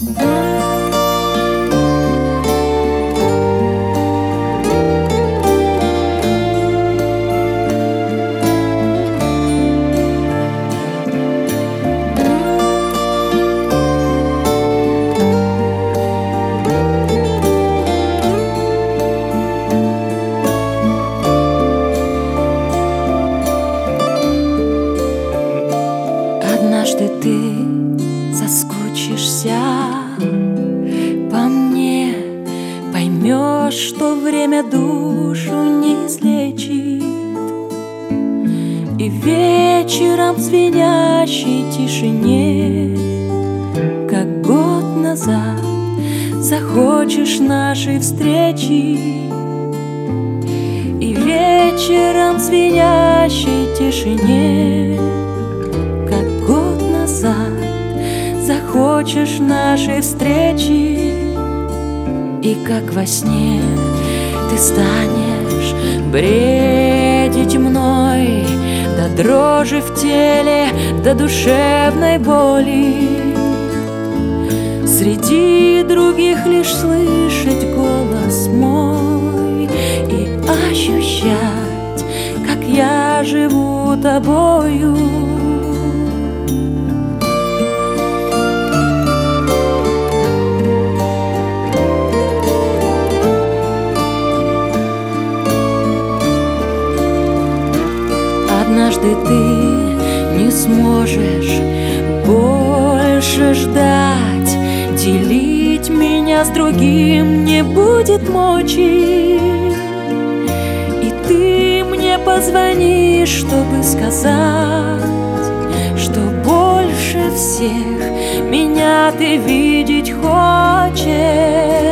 Однажды соскучишься по мне Поймешь, что время душу не излечит. И вечером в звенящей тишине Как год назад захочешь нашей встречи. И вечером в звенящей тишине захочешь нашей встречи? И как во сне ты станешь бредить мной До дрожи в теле, до душевной боли? Среди других лишь слышать голос мой И ощущать, как я живу тобою Однажды ты не сможешь больше ждать. Делить меня с другим не будет мочи. И ты мне позвонишь, чтобы сказать Что больше всех меня ты видеть хочешь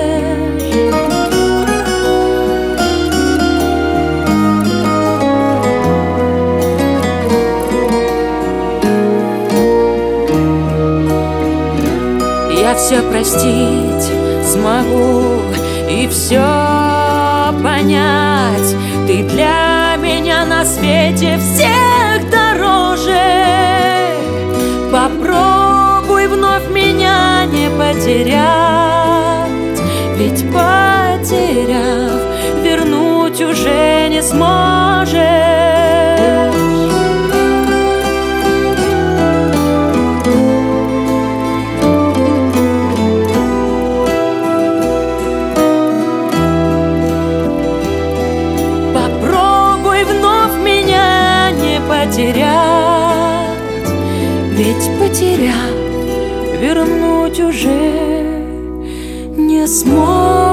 все простить смогу и все понять. Ты для меня на свете всех дороже. Попробуй вновь меня не потерять. Ведь потеряв, вернуть уже не сможешь потерять. Ведь потеряв, вернуть уже не сможешь